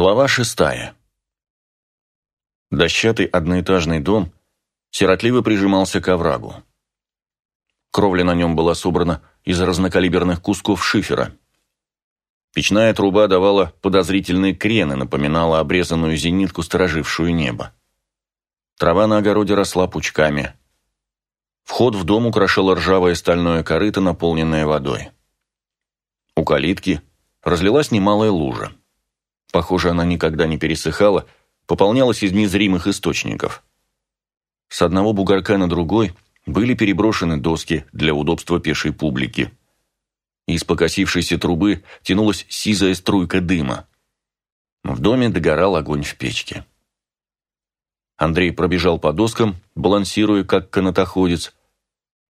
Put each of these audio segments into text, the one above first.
Глава шестая. Дощатый одноэтажный дом сиротливо прижимался к оврагу. Кровля на нем была собрана из разнокалиберных кусков шифера. Печная труба давала подозрительные крены, напоминала обрезанную зенитку, сторожившую небо. Трава на огороде росла пучками. Вход в дом украшало ржавое стальное корыто, наполненное водой. У калитки разлилась немалая лужа. Похоже, она никогда не пересыхала, пополнялась из незримых источников. С одного бугорка на другой были переброшены доски для удобства пешей публики. Из покосившейся трубы тянулась сизая струйка дыма. В доме догорал огонь в печке. Андрей пробежал по доскам, балансируя, как канатоходец,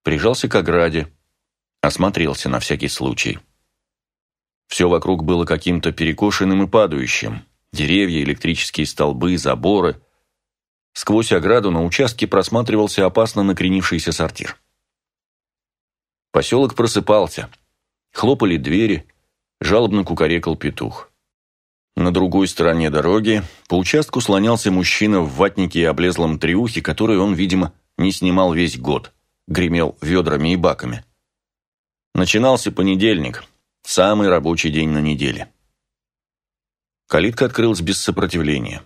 прижался к ограде, осмотрелся на всякий случай. Все вокруг было каким-то перекошенным и падающим. Деревья, электрические столбы, заборы. Сквозь ограду на участке просматривался опасно накренившийся сортир. Поселок просыпался. Хлопали двери, жалобно кукарекал петух. На другой стороне дороги по участку слонялся мужчина в ватнике и облезлом триухе, который он, видимо, не снимал весь год, гремел ведрами и баками. Начинался понедельник, Самый рабочий день на неделе. Калитка открылась без сопротивления.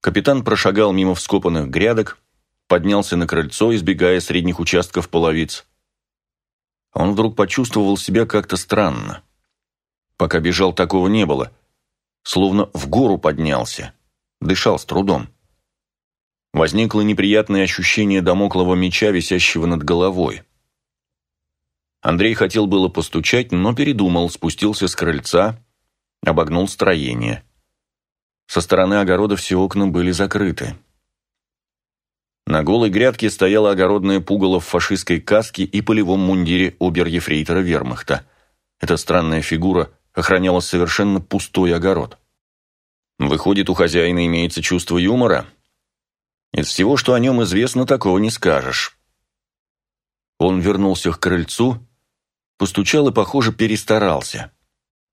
Капитан прошагал мимо вскопанных грядок, поднялся на крыльцо, избегая средних участков половиц. Он вдруг почувствовал себя как-то странно. Пока бежал, такого не было. Словно в гору поднялся. Дышал с трудом. Возникло неприятное ощущение домоклого меча, висящего над головой. Андрей хотел было постучать, но передумал, спустился с крыльца, обогнул строение. Со стороны огорода все окна были закрыты. На голой грядке стояла огородная пугало в фашистской каске и полевом мундире обер-ефрейтора вермахта. Эта странная фигура охраняла совершенно пустой огород. Выходит, у хозяина имеется чувство юмора? Из всего, что о нем известно, такого не скажешь. Он вернулся к крыльцу Постучал и, похоже, перестарался.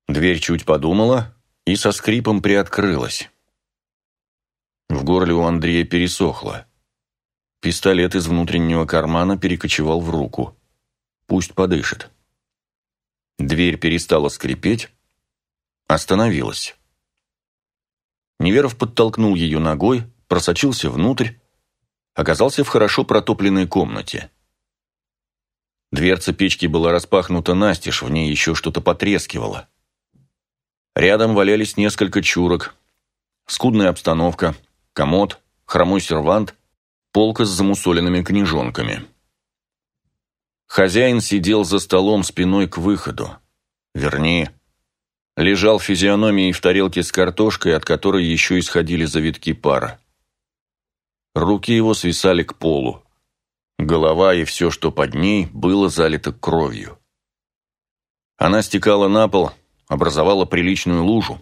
Дверь чуть подумала и со скрипом приоткрылась. В горле у Андрея пересохло. Пистолет из внутреннего кармана перекочевал в руку. Пусть подышит. Дверь перестала скрипеть, остановилась. Неверов подтолкнул ее ногой, просочился внутрь, оказался в хорошо протопленной комнате. Дверца печки была распахнута настежь, в ней еще что-то потрескивало. Рядом валялись несколько чурок. Скудная обстановка, комод, хромой сервант, полка с замусоленными книжонками. Хозяин сидел за столом спиной к выходу. Вернее, лежал физиономией в тарелке с картошкой, от которой еще исходили завитки пара. Руки его свисали к полу. Голова и все, что под ней, было залито кровью. Она стекала на пол, образовала приличную лужу.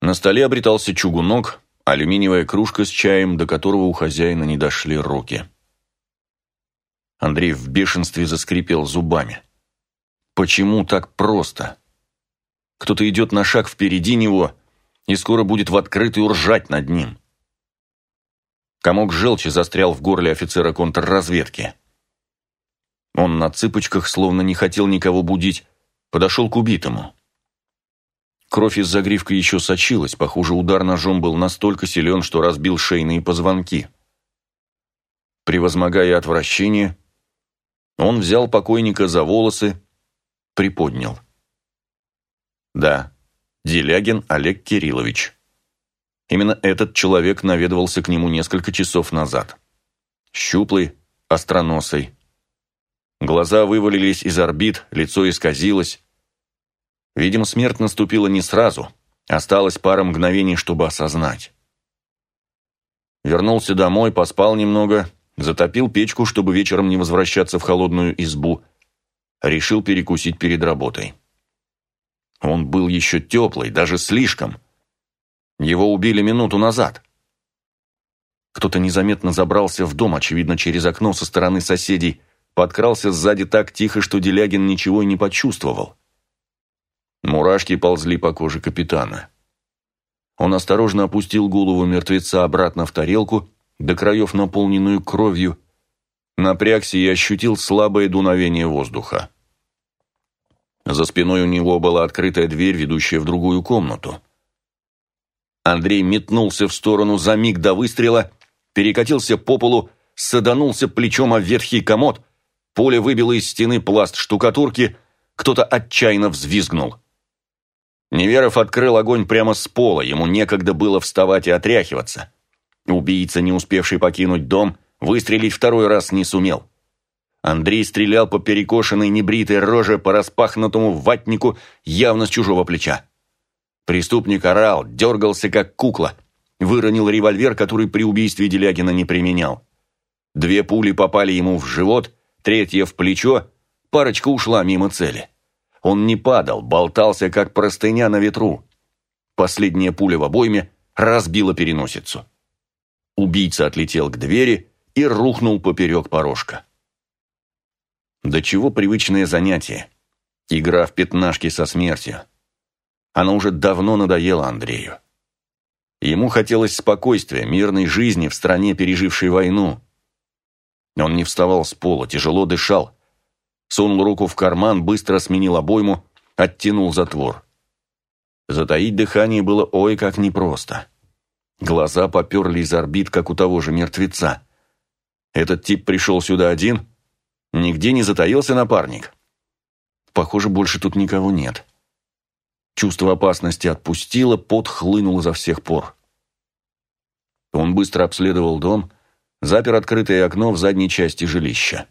На столе обретался чугунок, алюминиевая кружка с чаем, до которого у хозяина не дошли руки. Андрей в бешенстве заскрипел зубами. Почему так просто? Кто-то идет на шаг впереди него и скоро будет в открытую ржать над ним. Комок желчи застрял в горле офицера контрразведки. Он на цыпочках, словно не хотел никого будить, подошел к убитому. Кровь из загривка еще сочилась, похоже, удар ножом был настолько силен, что разбил шейные позвонки. Превозмогая отвращение, он взял покойника за волосы, приподнял. Да, Делягин Олег Кириллович. Именно этот человек наведывался к нему несколько часов назад. Щуплый, остроносый. Глаза вывалились из орбит, лицо исказилось. Видимо, смерть наступила не сразу. Осталось пара мгновений, чтобы осознать. Вернулся домой, поспал немного, затопил печку, чтобы вечером не возвращаться в холодную избу. Решил перекусить перед работой. Он был еще теплый, даже слишком. Его убили минуту назад. Кто-то незаметно забрался в дом, очевидно, через окно со стороны соседей, подкрался сзади так тихо, что Делягин ничего и не почувствовал. Мурашки ползли по коже капитана. Он осторожно опустил голову мертвеца обратно в тарелку, до краев наполненную кровью, напрягся и ощутил слабое дуновение воздуха. За спиной у него была открытая дверь, ведущая в другую комнату. Андрей метнулся в сторону за миг до выстрела, перекатился по полу, саданулся плечом о ветхий комод, поле выбило из стены пласт штукатурки, кто-то отчаянно взвизгнул. Неверов открыл огонь прямо с пола, ему некогда было вставать и отряхиваться. Убийца, не успевший покинуть дом, выстрелить второй раз не сумел. Андрей стрелял по перекошенной небритой роже по распахнутому ватнику явно с чужого плеча. Преступник орал, дергался как кукла, выронил револьвер, который при убийстве Делягина не применял. Две пули попали ему в живот, третья в плечо, парочка ушла мимо цели. Он не падал, болтался, как простыня на ветру. Последняя пуля в обойме разбила переносицу. Убийца отлетел к двери и рухнул поперек порожка. До чего привычное занятие. Игра в пятнашки со смертью. Она уже давно надоела Андрею. Ему хотелось спокойствия, мирной жизни в стране, пережившей войну. Он не вставал с пола, тяжело дышал. Сунул руку в карман, быстро сменил обойму, оттянул затвор. Затаить дыхание было ой как непросто. Глаза поперли из орбит, как у того же мертвеца. Этот тип пришел сюда один? Нигде не затаился напарник? Похоже, больше тут никого нет. Чувство опасности отпустило, пот хлынул изо всех пор. Он быстро обследовал дом, запер открытое окно в задней части жилища.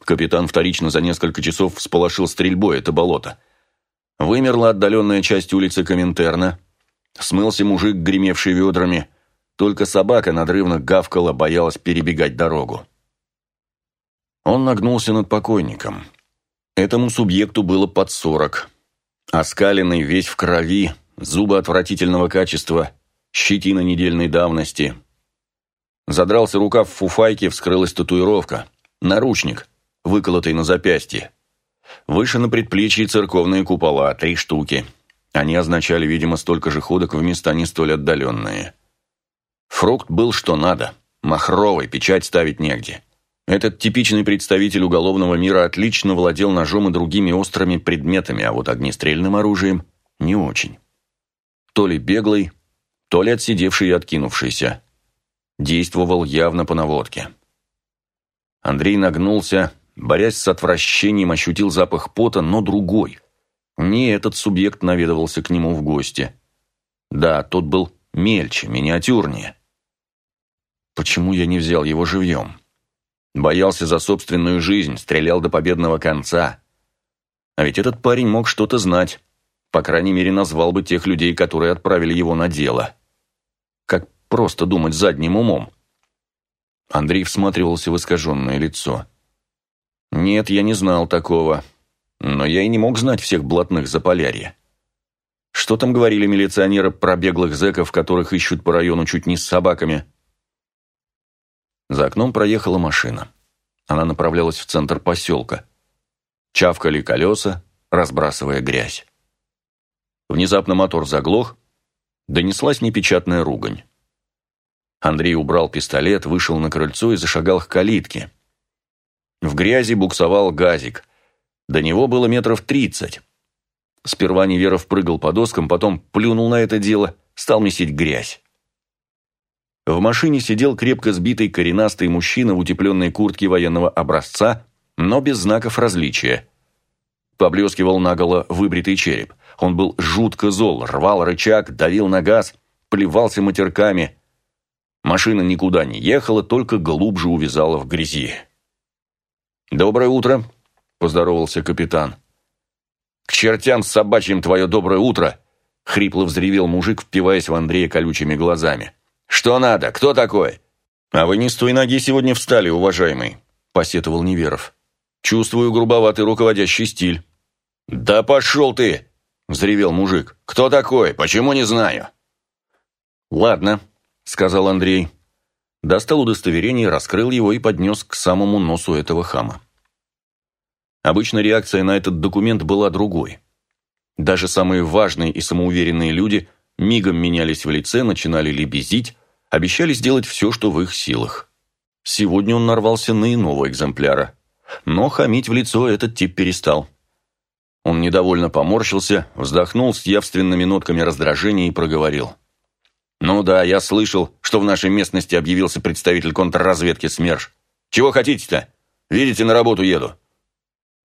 Капитан вторично за несколько часов всполошил стрельбой это болото. Вымерла отдаленная часть улицы Коминтерна, смылся мужик, гремевший ведрами, только собака надрывно гавкала, боялась перебегать дорогу. Он нагнулся над покойником. Этому субъекту было под сорок. Оскаленный, весь в крови, зубы отвратительного качества, щетина недельной давности. Задрался рукав в фуфайке, вскрылась татуировка. Наручник, выколотый на запястье. Выше на предплечье церковные купола, три штуки. Они означали, видимо, столько же ходок в места не столь отдаленные. Фрукт был что надо. Махровый, печать ставить негде. Этот типичный представитель уголовного мира отлично владел ножом и другими острыми предметами, а вот огнестрельным оружием не очень. То ли беглый, то ли отсидевший и откинувшийся. Действовал явно по наводке. Андрей нагнулся, борясь с отвращением, ощутил запах пота, но другой. Не этот субъект наведывался к нему в гости. Да, тот был мельче, миниатюрнее. Почему я не взял его живьем? Боялся за собственную жизнь, стрелял до победного конца. А ведь этот парень мог что-то знать. По крайней мере, назвал бы тех людей, которые отправили его на дело. Как просто думать задним умом. Андрей всматривался в искаженное лицо. «Нет, я не знал такого. Но я и не мог знать всех блатных Заполярья. Что там говорили милиционеры про беглых зэков, которых ищут по району чуть не с собаками?» За окном проехала машина. Она направлялась в центр поселка. Чавкали колеса, разбрасывая грязь. Внезапно мотор заглох, донеслась непечатная ругань. Андрей убрал пистолет, вышел на крыльцо и зашагал к калитке. В грязи буксовал газик. До него было метров тридцать. Сперва Неверов прыгал по доскам, потом плюнул на это дело, стал месить грязь. В машине сидел крепко сбитый коренастый мужчина в утепленной куртке военного образца, но без знаков различия. Поблескивал наголо выбритый череп. Он был жутко зол, рвал рычаг, давил на газ, плевался матерками. Машина никуда не ехала, только глубже увязала в грязи. «Доброе утро», — поздоровался капитан. «К чертям собачьим твое доброе утро!» — хрипло взревел мужик, впиваясь в Андрея колючими глазами. «Что надо? Кто такой?» «А вы не с той ноги сегодня встали, уважаемый», – посетовал Неверов. «Чувствую грубоватый руководящий стиль». «Да пошел ты!» – взревел мужик. «Кто такой? Почему не знаю?» «Ладно», – сказал Андрей. Достал удостоверение, раскрыл его и поднес к самому носу этого хама. Обычно реакция на этот документ была другой. Даже самые важные и самоуверенные люди мигом менялись в лице, начинали лебезить, обещали сделать все, что в их силах. Сегодня он нарвался на иного экземпляра. Но хамить в лицо этот тип перестал. Он недовольно поморщился, вздохнул с явственными нотками раздражения и проговорил. «Ну да, я слышал, что в нашей местности объявился представитель контрразведки СМЕРШ. Чего хотите-то? Видите, на работу еду».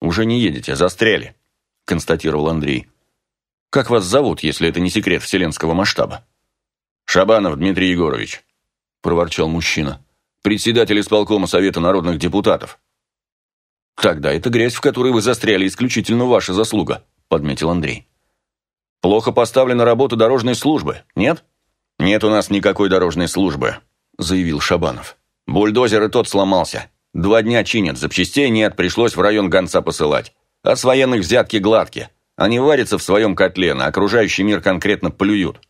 «Уже не едете, застряли», – констатировал Андрей. «Как вас зовут, если это не секрет вселенского масштаба?» «Шабанов Дмитрий Егорович», – проворчал мужчина. «Председатель исполкома Совета народных депутатов». «Тогда это грязь, в которой вы застряли, исключительно ваша заслуга», – подметил Андрей. «Плохо поставлена работа дорожной службы, нет?» «Нет у нас никакой дорожной службы», – заявил Шабанов. «Бульдозер и тот сломался. Два дня чинят, запчастей нет, пришлось в район гонца посылать. А с военных взятки гладкие. Они варятся в своем котле, на окружающий мир конкретно плюют».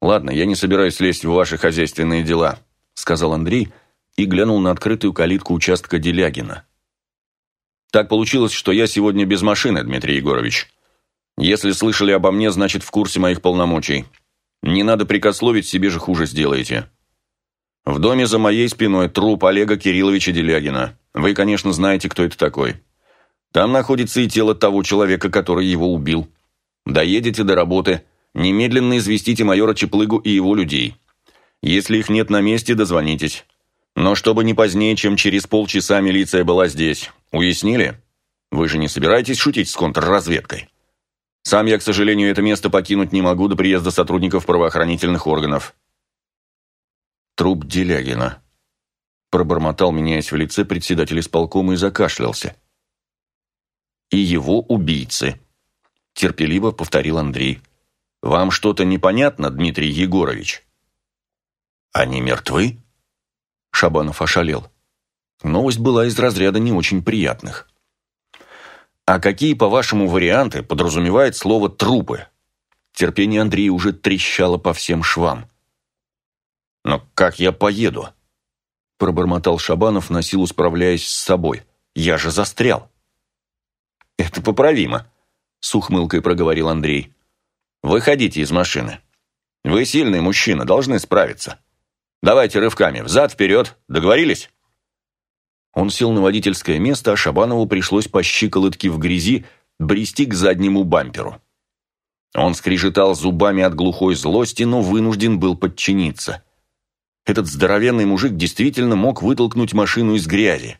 «Ладно, я не собираюсь лезть в ваши хозяйственные дела», – сказал Андрей и глянул на открытую калитку участка Делягина. «Так получилось, что я сегодня без машины, Дмитрий Егорович. Если слышали обо мне, значит, в курсе моих полномочий». Не надо прикословить, себе же хуже сделаете. В доме за моей спиной труп Олега Кирилловича Делягина. Вы, конечно, знаете, кто это такой. Там находится и тело того человека, который его убил. Доедете до работы, немедленно известите майора Чеплыгу и его людей. Если их нет на месте, дозвонитесь. Но чтобы не позднее, чем через полчаса милиция была здесь. Уяснили? Вы же не собираетесь шутить с контрразведкой? Сам я, к сожалению, это место покинуть не могу до приезда сотрудников правоохранительных органов. Труп Делягина. Пробормотал, меняясь в лице, председатель исполкома и закашлялся. И его убийцы. Терпеливо повторил Андрей. Вам что-то непонятно, Дмитрий Егорович? Они мертвы? Шабанов ошалел. Новость была из разряда не очень приятных. А какие, по-вашему, варианты подразумевает слово «трупы»? Терпение Андрея уже трещало по всем швам. «Но как я поеду?» Пробормотал Шабанов, на силу справляясь с собой. «Я же застрял!» «Это поправимо», — с ухмылкой проговорил Андрей. «Выходите из машины. Вы сильный мужчина, должны справиться. Давайте рывками, взад-вперед, договорились?» Он сел на водительское место, а Шабанову пришлось по щиколотке в грязи брести к заднему бамперу. Он скрежетал зубами от глухой злости, но вынужден был подчиниться. Этот здоровенный мужик действительно мог вытолкнуть машину из грязи.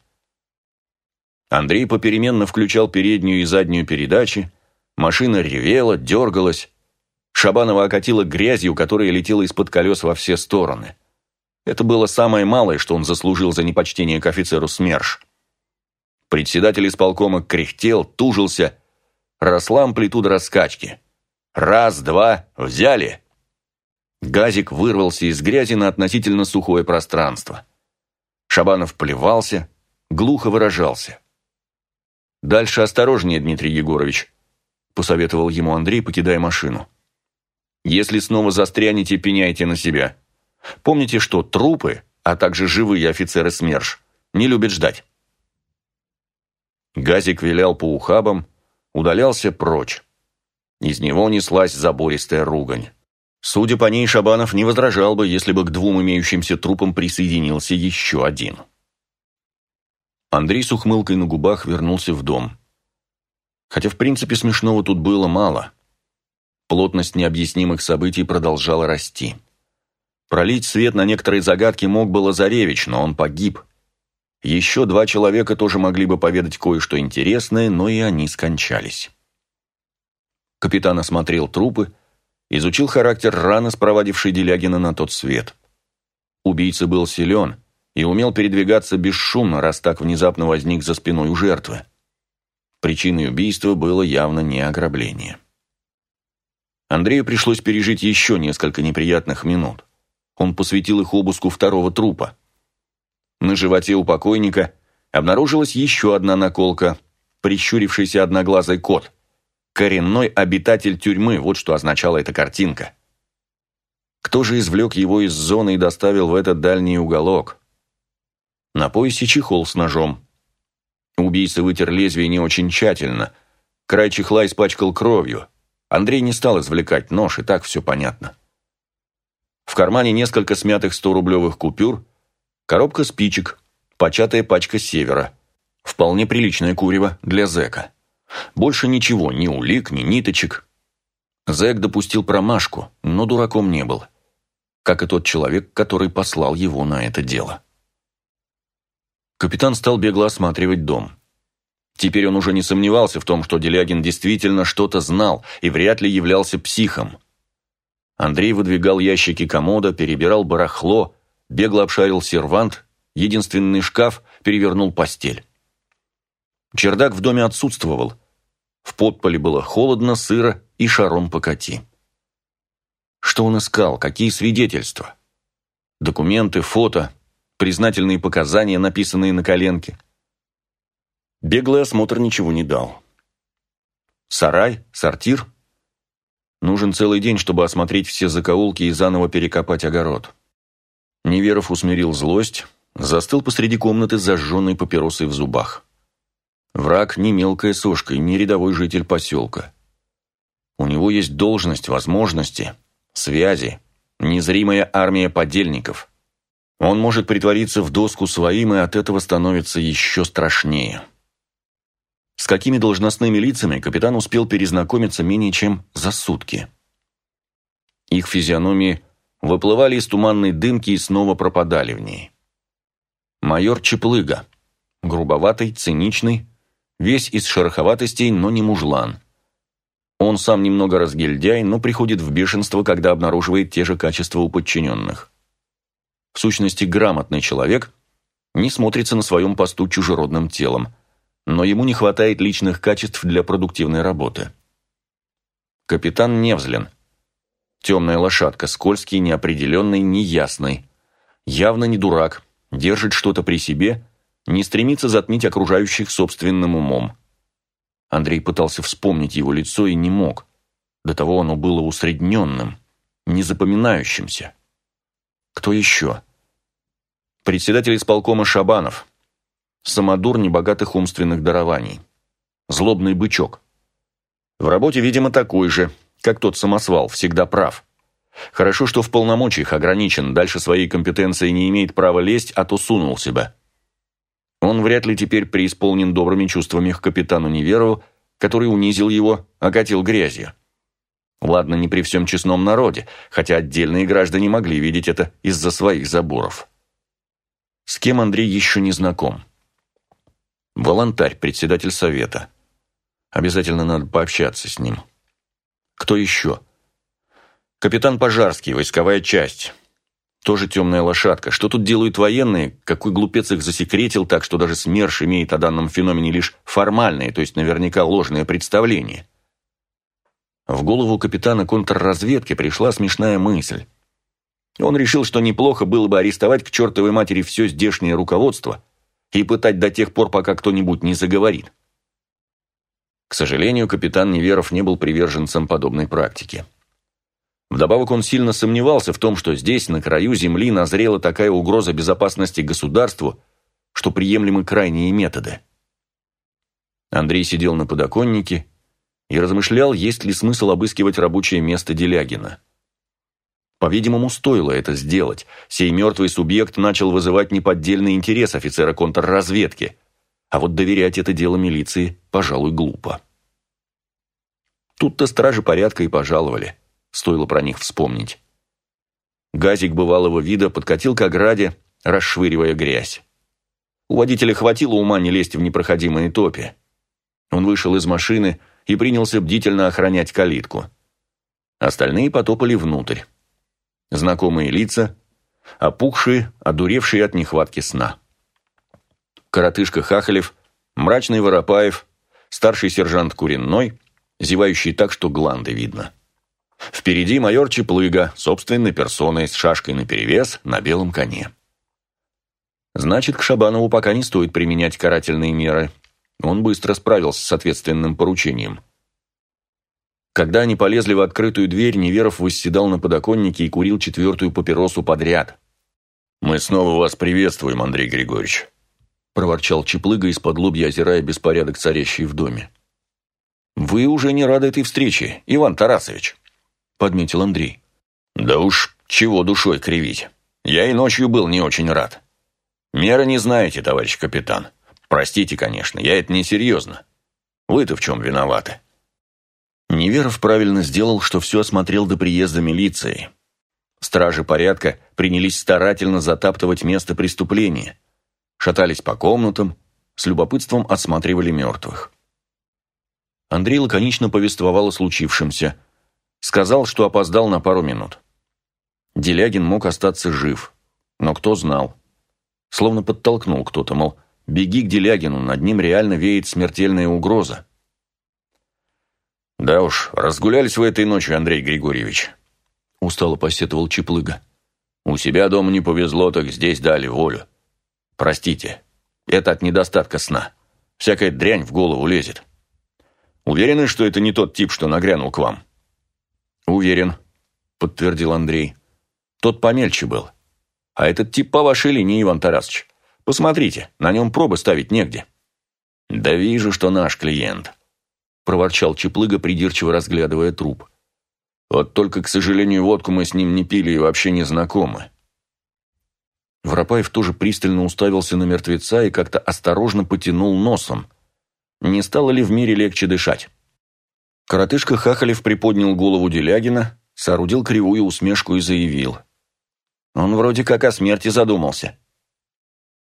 Андрей попеременно включал переднюю и заднюю передачи, машина ревела, дергалась. Шабанова окатила грязью, которая летела из-под колес во все стороны. Это было самое малое, что он заслужил за непочтение к офицеру СМЕРШ. Председатель исполкома кряхтел, тужился. Росла амплитуда раскачки. Раз, два, взяли. Газик вырвался из грязи на относительно сухое пространство. Шабанов плевался, глухо выражался. «Дальше осторожнее, Дмитрий Егорович», – посоветовал ему Андрей, покидая машину. «Если снова застрянете, пеняйте на себя. Помните, что трупы, а также живые офицеры СМЕРШ, не любят ждать. Газик вилял по ухабам, удалялся прочь. Из него неслась забористая ругань. Судя по ней, Шабанов не возражал бы, если бы к двум имеющимся трупам присоединился еще один. Андрей с ухмылкой на губах вернулся в дом. Хотя, в принципе, смешного тут было мало. Плотность необъяснимых событий продолжала расти. Пролить свет на некоторые загадки мог было Заревич, но он погиб. Еще два человека тоже могли бы поведать кое-что интересное, но и они скончались. Капитан осмотрел трупы, изучил характер раны, спровадившей Делягина на тот свет. Убийца был силен и умел передвигаться бесшумно, раз так внезапно возник за спиной у жертвы. Причиной убийства было явно не ограбление. Андрею пришлось пережить еще несколько неприятных минут. Он посвятил их обыску второго трупа. На животе у покойника обнаружилась еще одна наколка, прищурившийся одноглазый кот. Коренной обитатель тюрьмы, вот что означала эта картинка. Кто же извлек его из зоны и доставил в этот дальний уголок? На поясе чехол с ножом. Убийца вытер лезвие не очень тщательно. Край чехла испачкал кровью, Андрей не стал извлекать нож, и так все понятно. В кармане несколько смятых 100-рублевых купюр, коробка спичек, початая пачка севера. Вполне приличное курево для зэка. Больше ничего, ни улик, ни ниточек. Зэк допустил промашку, но дураком не был. Как и тот человек, который послал его на это дело. Капитан стал бегло осматривать дом. Теперь он уже не сомневался в том, что Делягин действительно что-то знал и вряд ли являлся психом. Андрей выдвигал ящики комода, перебирал барахло, бегло обшарил сервант, единственный шкаф, перевернул постель. Чердак в доме отсутствовал. В подполе было холодно, сыро и шаром покати. Что он искал? Какие свидетельства? Документы, фото, признательные показания, написанные на коленке. Беглый осмотр ничего не дал. Сарай? Сортир? Нужен целый день, чтобы осмотреть все закоулки и заново перекопать огород. Неверов усмирил злость, застыл посреди комнаты с зажженной папиросой в зубах. Враг не мелкая сошка и не рядовой житель поселка. У него есть должность, возможности, связи, незримая армия подельников. Он может притвориться в доску своим, и от этого становится еще страшнее. С какими должностными лицами капитан успел перезнакомиться менее чем за сутки. Их физиономии выплывали из туманной дымки и снова пропадали в ней. Майор Чеплыга, грубоватый, циничный, весь из шероховатостей, но не мужлан. Он сам немного разгильдяй, но приходит в бешенство, когда обнаруживает те же качества у подчиненных. В сущности, грамотный человек не смотрится на своем посту чужеродным телом, но ему не хватает личных качеств для продуктивной работы. Капитан Невзлин. Темная лошадка, скользкий, неопределенный, неясный. Явно не дурак, держит что-то при себе, не стремится затмить окружающих собственным умом. Андрей пытался вспомнить его лицо и не мог. До того оно было усредненным, незапоминающимся. Кто еще? Председатель исполкома Шабанов. Самодур небогатых умственных дарований. Злобный бычок. В работе, видимо, такой же, как тот самосвал, всегда прав. Хорошо, что в полномочиях ограничен, дальше своей компетенции не имеет права лезть, а то сунул себя. Он вряд ли теперь преисполнен добрыми чувствами к капитану Неверову, который унизил его, окатил грязью. Ладно, не при всем честном народе, хотя отдельные граждане могли видеть это из-за своих заборов. С кем Андрей еще не знаком? Волонтарь, председатель совета. Обязательно надо пообщаться с ним. Кто еще? Капитан Пожарский, войсковая часть. Тоже темная лошадка. Что тут делают военные? Какой глупец их засекретил так, что даже СМЕРШ имеет о данном феномене лишь формальное, то есть наверняка ложное представление? В голову капитана контрразведки пришла смешная мысль. Он решил, что неплохо было бы арестовать к чертовой матери все здешнее руководство и пытать до тех пор, пока кто-нибудь не заговорит. К сожалению, капитан Неверов не был приверженцем подобной практики. Вдобавок он сильно сомневался в том, что здесь, на краю земли, назрела такая угроза безопасности государству, что приемлемы крайние методы. Андрей сидел на подоконнике и размышлял, есть ли смысл обыскивать рабочее место Делягина. По-видимому, стоило это сделать. Сей мертвый субъект начал вызывать неподдельный интерес офицера контрразведки, а вот доверять это дело милиции, пожалуй, глупо. Тут-то стражи порядка и пожаловали. Стоило про них вспомнить. Газик бывалого вида подкатил к ограде, расшвыривая грязь. У водителя хватило ума не лезть в непроходимые топи. Он вышел из машины и принялся бдительно охранять калитку. Остальные потопали внутрь. Знакомые лица, опухшие, одуревшие от нехватки сна. Коротышка Хахалев, мрачный Воропаев, старший сержант Куренной, зевающий так, что гланды видно. Впереди майор Чеплыга, собственной персоной, с шашкой наперевес, на белом коне. Значит, к Шабанову пока не стоит применять карательные меры. Он быстро справился с ответственным поручением. Когда они полезли в открытую дверь, Неверов восседал на подоконнике и курил четвертую папиросу подряд. «Мы снова вас приветствуем, Андрей Григорьевич», – проворчал Чеплыга из-под лобья, озирая беспорядок, царящий в доме. «Вы уже не рады этой встрече, Иван Тарасович», — подметил Андрей. «Да уж, чего душой кривить. Я и ночью был не очень рад. Меры не знаете, товарищ капитан. Простите, конечно, я это несерьезно. Вы-то в чем виноваты?» Неверов правильно сделал, что все осмотрел до приезда милиции. Стражи порядка принялись старательно затаптывать место преступления. Шатались по комнатам, с любопытством осматривали мертвых. Андрей лаконично повествовал о случившемся. Сказал, что опоздал на пару минут. Делягин мог остаться жив, но кто знал. Словно подтолкнул кто-то, мол, беги к Делягину, над ним реально веет смертельная угроза. «Да уж, разгулялись вы этой ночью, Андрей Григорьевич», — устало посетовал Чеплыга. «У себя дома не повезло, так здесь дали волю. Простите, это от недостатка сна. Всякая дрянь в голову лезет. Уверены, что это не тот тип, что нагрянул к вам?» «Уверен», — подтвердил Андрей. «Тот помельче был. А этот тип по вашей линии, Иван Тарасович. Посмотрите, на нем пробы ставить негде». «Да вижу, что наш клиент», — проворчал Чеплыга, придирчиво разглядывая труп. «Вот только, к сожалению, водку мы с ним не пили и вообще не знакомы». Воропаев тоже пристально уставился на мертвеца и как-то осторожно потянул носом. Не стало ли в мире легче дышать? Коротышка Хахалев приподнял голову Делягина, соорудил кривую усмешку и заявил. Он вроде как о смерти задумался.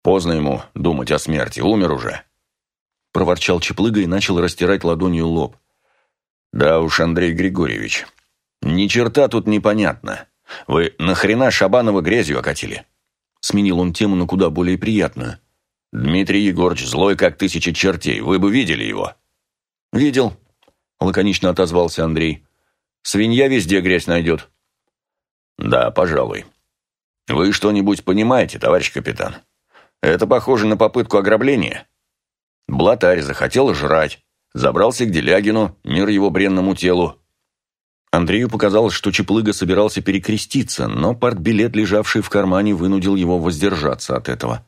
Поздно ему думать о смерти, умер уже проворчал Чеплыга и начал растирать ладонью лоб. «Да уж, Андрей Григорьевич, ни черта тут непонятно. Вы нахрена Шабанова грязью окатили?» Сменил он тему на куда более приятную. «Дмитрий Егорович злой, как тысяча чертей. Вы бы видели его?» «Видел», — лаконично отозвался Андрей. «Свинья везде грязь найдет». «Да, пожалуй. Вы что-нибудь понимаете, товарищ капитан? Это похоже на попытку ограбления». Блатарь захотел жрать. Забрался к Делягину, мир его бренному телу. Андрею показалось, что Чеплыга собирался перекреститься, но партбилет, лежавший в кармане, вынудил его воздержаться от этого.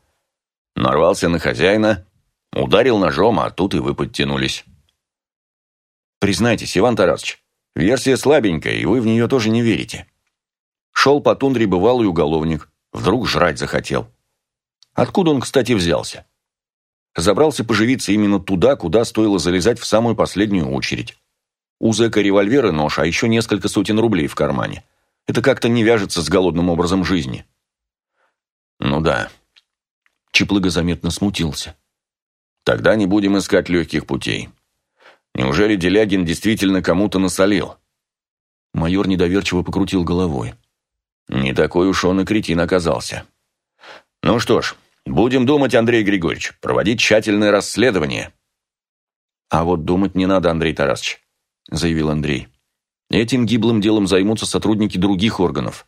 Нарвался на хозяина, ударил ножом, а тут и вы подтянулись. Признайтесь, Иван Тарасович, версия слабенькая, и вы в нее тоже не верите. Шел по тундре бывалый уголовник, вдруг жрать захотел. Откуда он, кстати, взялся? Забрался поживиться именно туда, куда стоило залезать в самую последнюю очередь. У зэка револьвер и нож, а еще несколько сотен рублей в кармане. Это как-то не вяжется с голодным образом жизни. Ну да. Чеплыга заметно смутился. Тогда не будем искать легких путей. Неужели Делягин действительно кому-то насолил? Майор недоверчиво покрутил головой. Не такой уж он и кретин оказался. Ну что ж, Будем думать, Андрей Григорьевич, проводить тщательное расследование. А вот думать не надо, Андрей Тарасович, заявил Андрей. Этим гиблым делом займутся сотрудники других органов.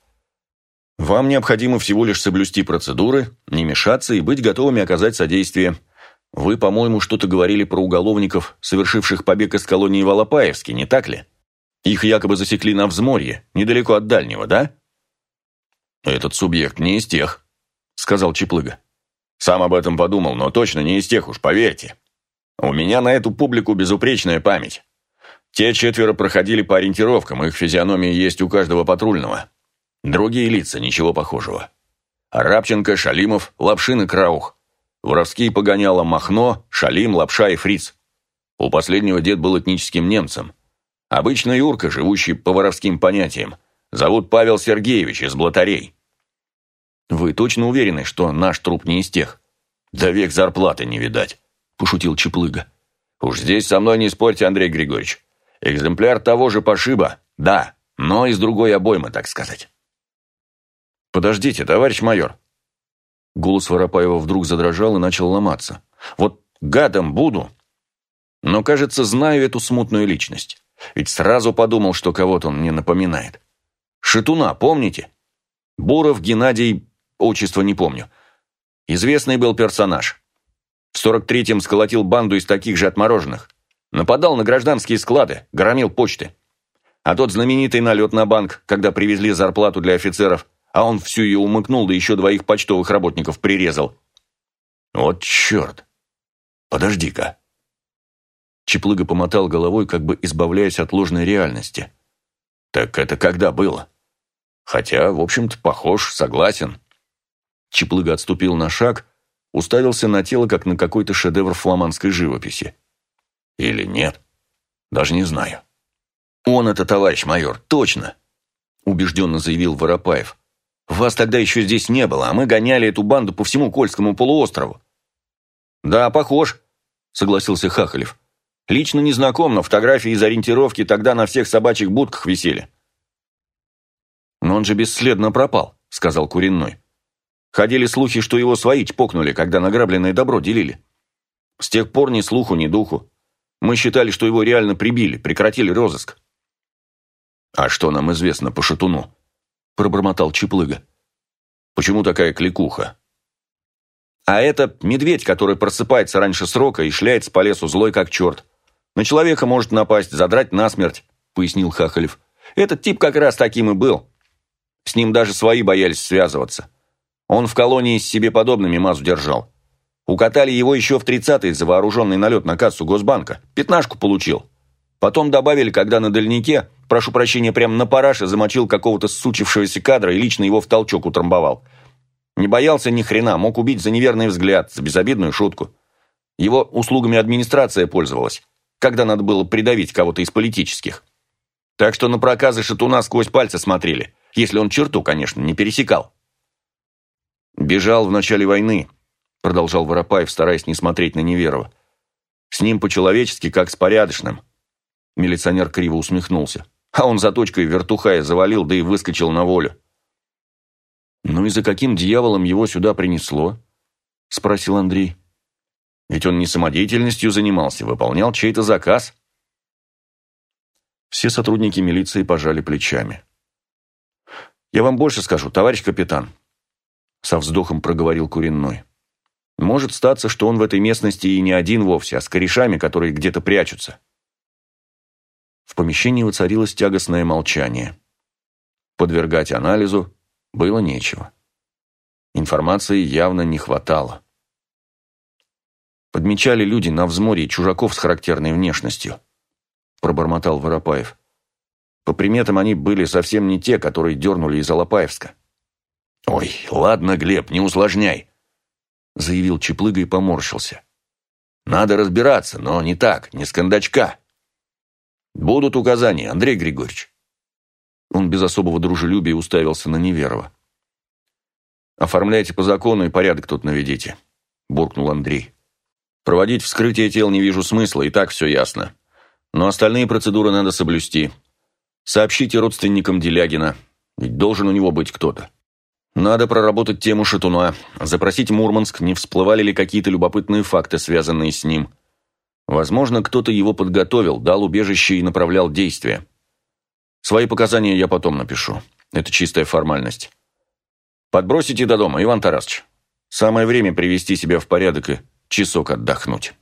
Вам необходимо всего лишь соблюсти процедуры, не мешаться и быть готовыми оказать содействие. Вы, по-моему, что-то говорили про уголовников, совершивших побег из колонии Волопаевски, не так ли? Их якобы засекли на взморье, недалеко от дальнего, да? Этот субъект не из тех, сказал Чеплыга. Сам об этом подумал, но точно не из тех уж, поверьте. У меня на эту публику безупречная память. Те четверо проходили по ориентировкам, их физиономии есть у каждого патрульного. Другие лица, ничего похожего. Рабченко, Шалимов, Лапшин и Краух. Воровские погоняла Махно, Шалим, Лапша и Фриц. У последнего дед был этническим немцем. Обычно Юрка, живущий по воровским понятиям. Зовут Павел Сергеевич из Блатарей. «Вы точно уверены, что наш труп не из тех?» «Да век зарплаты не видать», – пошутил Чеплыга. «Уж здесь со мной не спорьте, Андрей Григорьевич. Экземпляр того же пошиба, да, но из другой обоймы, так сказать». «Подождите, товарищ майор». Голос Воропаева вдруг задрожал и начал ломаться. «Вот гадом буду, но, кажется, знаю эту смутную личность. Ведь сразу подумал, что кого-то он мне напоминает. Шатуна, помните? Буров Геннадий отчество не помню. Известный был персонаж. В 43-м сколотил банду из таких же отмороженных. Нападал на гражданские склады, громил почты. А тот знаменитый налет на банк, когда привезли зарплату для офицеров, а он всю ее умыкнул, да еще двоих почтовых работников прирезал. Вот черт! Подожди-ка. Чеплыга помотал головой, как бы избавляясь от ложной реальности. «Так это когда было?» «Хотя, в общем-то, похож, согласен». Чеплыга отступил на шаг, уставился на тело, как на какой-то шедевр фламандской живописи. «Или нет? Даже не знаю». «Он это, товарищ майор, точно!» убежденно заявил Воропаев. «Вас тогда еще здесь не было, а мы гоняли эту банду по всему Кольскому полуострову». «Да, похож», — согласился Хахалев. «Лично не знаком, но фотографии из ориентировки тогда на всех собачьих будках висели». «Но он же бесследно пропал», — сказал Куренной. «Ходили слухи, что его свои чпокнули, когда награбленное добро делили. С тех пор ни слуху, ни духу. Мы считали, что его реально прибили, прекратили розыск». «А что нам известно по шатуну?» – пробормотал Чеплыга. «Почему такая кликуха?» «А это медведь, который просыпается раньше срока и шляется по лесу злой как черт. На человека может напасть, задрать насмерть», – пояснил Хахалев. «Этот тип как раз таким и был. С ним даже свои боялись связываться. Он в колонии с себе подобными мазу держал. Укатали его еще в тридцатые за вооруженный налет на кассу Госбанка. Пятнашку получил. Потом добавили, когда на дальнике, прошу прощения, прямо на параше замочил какого-то сучившегося кадра и лично его в толчок утрамбовал. Не боялся ни хрена, мог убить за неверный взгляд, за безобидную шутку. Его услугами администрация пользовалась, когда надо было придавить кого-то из политических. Так что на проказы шатуна сквозь пальцы смотрели, если он черту, конечно, не пересекал. «Бежал в начале войны», — продолжал Воропаев, стараясь не смотреть на Неверова. «С ним по-человечески, как с порядочным. Милиционер криво усмехнулся. А он за точкой вертухая завалил, да и выскочил на волю. «Ну и за каким дьяволом его сюда принесло?» – спросил Андрей. «Ведь он не самодеятельностью занимался, выполнял чей-то заказ». Все сотрудники милиции пожали плечами. «Я вам больше скажу, товарищ капитан», – со вздохом проговорил Куренной. «Может статься, что он в этой местности и не один вовсе, а с корешами, которые где-то прячутся. В помещении воцарилось тягостное молчание. Подвергать анализу было нечего. Информации явно не хватало. Подмечали люди на взморье чужаков с характерной внешностью. Пробормотал Воропаев. По приметам они были совсем не те, которые дернули из Алапаевска. «Ой, ладно, Глеб, не усложняй», — заявил Чеплыга и поморщился. «Надо разбираться, но не так, не с кондачка. «Будут указания, Андрей Григорьевич». Он без особого дружелюбия уставился на Неверова. «Оформляйте по закону и порядок тут наведите», – буркнул Андрей. «Проводить вскрытие тел не вижу смысла, и так все ясно. Но остальные процедуры надо соблюсти. Сообщите родственникам Делягина, ведь должен у него быть кто-то. Надо проработать тему Шатуна, запросить Мурманск, не всплывали ли какие-то любопытные факты, связанные с ним. Возможно, кто-то его подготовил, дал убежище и направлял действия. Свои показания я потом напишу. Это чистая формальность. Подбросите до дома, Иван Тарасович. Самое время привести себя в порядок и часок отдохнуть.